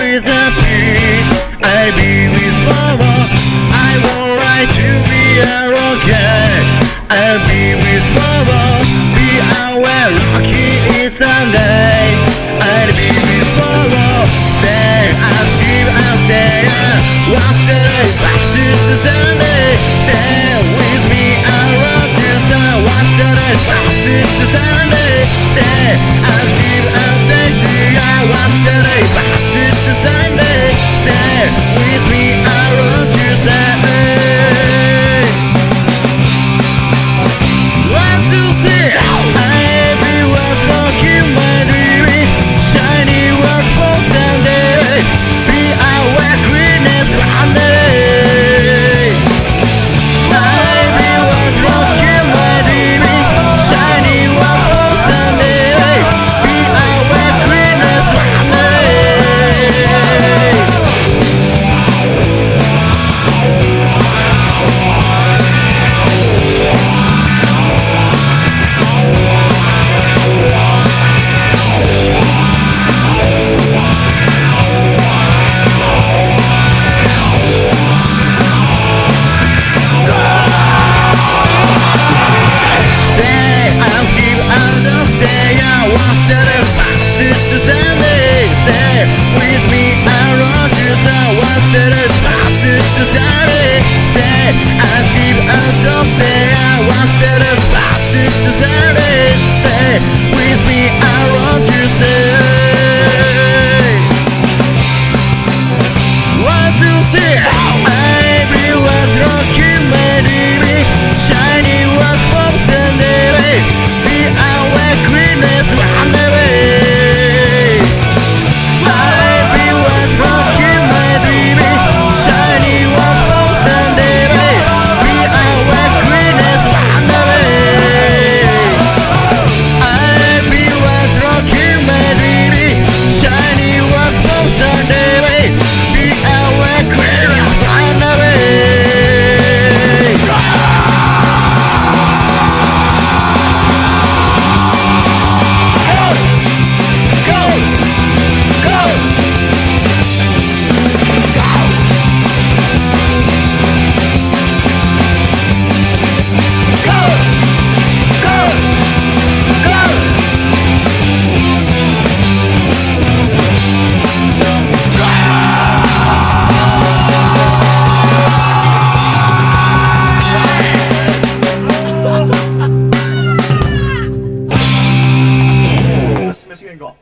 with beat. I be with Mama. I won't to be be with Mama. Lucky Sunday. I be with What's the day? Back to the Sunday. Stay with me. I rock. What's the day? Back to the Sunday. 见过。